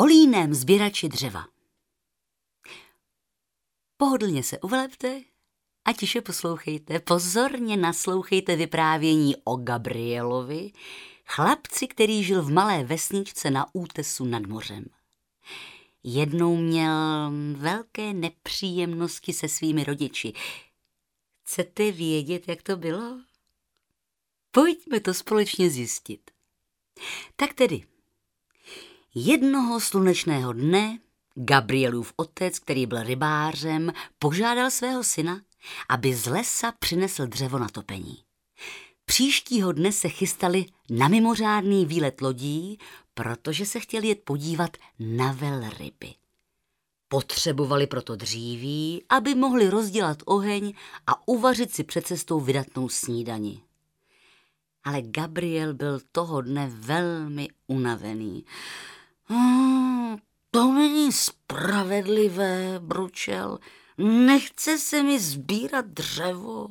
o líném sběrači dřeva. Pohodlně se uvelepte a tiše poslouchejte, pozorně naslouchejte vyprávění o Gabrielovi, chlapci, který žil v malé vesničce na útesu nad mořem. Jednou měl velké nepříjemnosti se svými rodiči. Chcete vědět, jak to bylo? Pojďme to společně zjistit. Tak tedy, jednoho slunečného dne Gabrielův otec, který byl rybářem, požádal svého syna, aby z lesa přinesl dřevo na topení. Příštího dne se chystali na mimořádný výlet lodí, protože se chtěli jet podívat na velryby. Potřebovali proto dříví, aby mohli rozdělat oheň a uvařit si před cestou vydatnou snídani. Ale Gabriel byl toho dne velmi unavený. Oh, to není spravedlivé, bručel. Nechce se mi sbírat dřevo.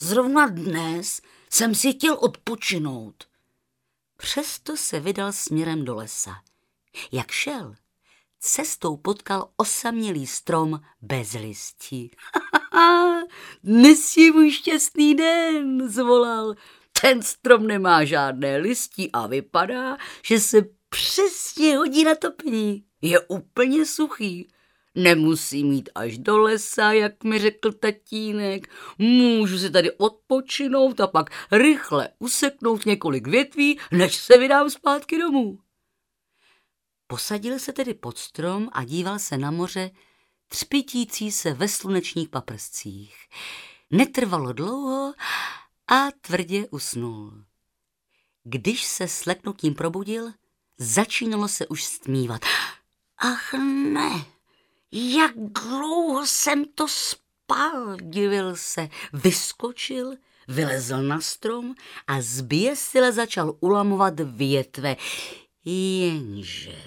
Zrovna dnes jsem si chtěl odpočinout. Přesto se vydal směrem do lesa. Jak šel, cestou potkal osamělý strom bez listí. Dnes je můj šťastný den, zvolal. Ten strom nemá žádné listí a vypadá, že se přesně hodí na topení. Je úplně suchý. Nemusí mít až do lesa, jak mi řekl tatínek. Můžu si tady odpočinout a pak rychle useknout několik větví, než se vydám zpátky domů. Posadil se tedy pod strom a díval se na moře, třpitící se ve slunečních paprscích. Netrvalo dlouho a tvrdě usnul. Když se sleknutím probudil, začínalo se už stmívat. Ach ne, jak dlouho jsem to spal, divil se, vyskočil, vylezl na strom a zběsile začal ulamovat větve. Jenže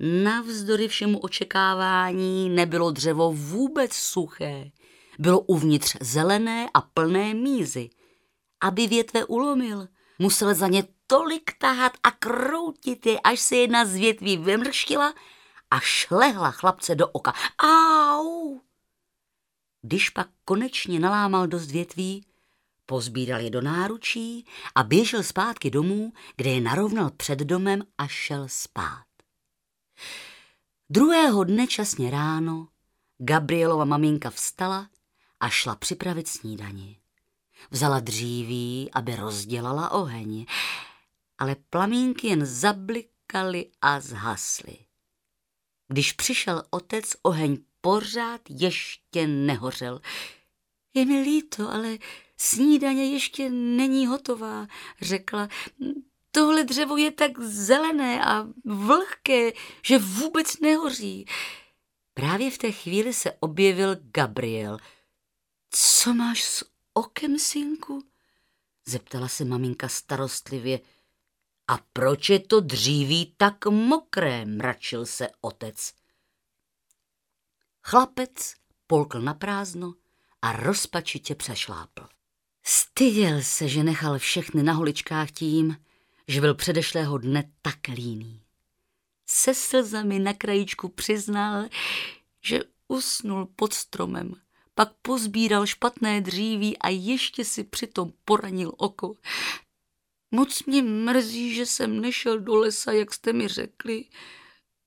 navzdory všemu očekávání nebylo dřevo vůbec suché. Bylo uvnitř zelené a plné mízy. Aby větve ulomil, musel za ně tolik tahat a kroutit je, až se jedna z větví vymrštila a šlehla chlapce do oka. Au! Když pak konečně nalámal dost větví, pozbíral je do náručí a běžel zpátky domů, kde je narovnal před domem a šel spát. Druhého dne časně ráno Gabrielova maminka vstala a šla připravit snídani. Vzala dříví, aby rozdělala oheň, ale plamínky jen zablikaly a zhasly. Když přišel otec, oheň pořád ještě nehořel. Je mi líto, ale snídaně ještě není hotová, řekla. Tohle dřevo je tak zelené a vlhké, že vůbec nehoří. Právě v té chvíli se objevil Gabriel. Co máš s okem, synku? Zeptala se maminka starostlivě. A proč je to dříví tak mokré, mračil se otec. Chlapec polkl na prázdno a rozpačitě přešlápl. Styděl se, že nechal všechny na holičkách tím, že byl předešlého dne tak líný. Se slzami na krajíčku přiznal, že usnul pod stromem, pak pozbíral špatné dříví a ještě si přitom poranil oko. Moc mě mrzí, že jsem nešel do lesa, jak jste mi řekli.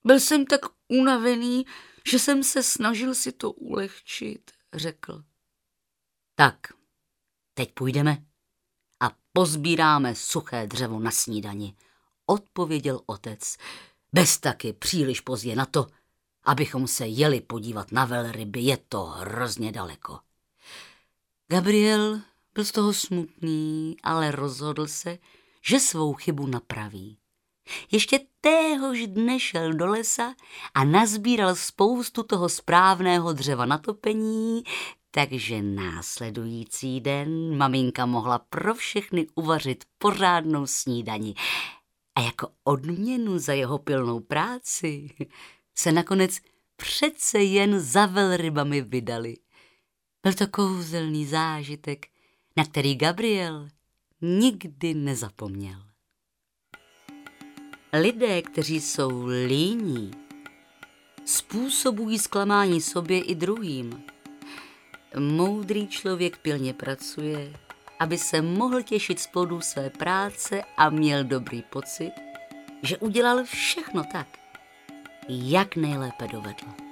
Byl jsem tak unavený, že jsem se snažil si to ulehčit, řekl. Tak, teď půjdeme a pozbíráme suché dřevo na snídani, odpověděl otec. Bez taky příliš pozdě na to, abychom se jeli podívat na velryby, je to hrozně daleko. Gabriel byl z toho smutný, ale rozhodl se, že svou chybu napraví. Ještě téhož dne šel do lesa a nazbíral spoustu toho správného dřeva na topení, takže následující den maminka mohla pro všechny uvařit pořádnou snídani. A jako odměnu za jeho pilnou práci se nakonec přece jen za velrybami vydali. Byl to kouzelný zážitek, na který Gabriel nikdy nezapomněl. Lidé, kteří jsou líní, způsobují zklamání sobě i druhým. Moudrý člověk pilně pracuje, aby se mohl těšit z plodů své práce a měl dobrý pocit, že udělal všechno tak, jak nejlépe dovedl.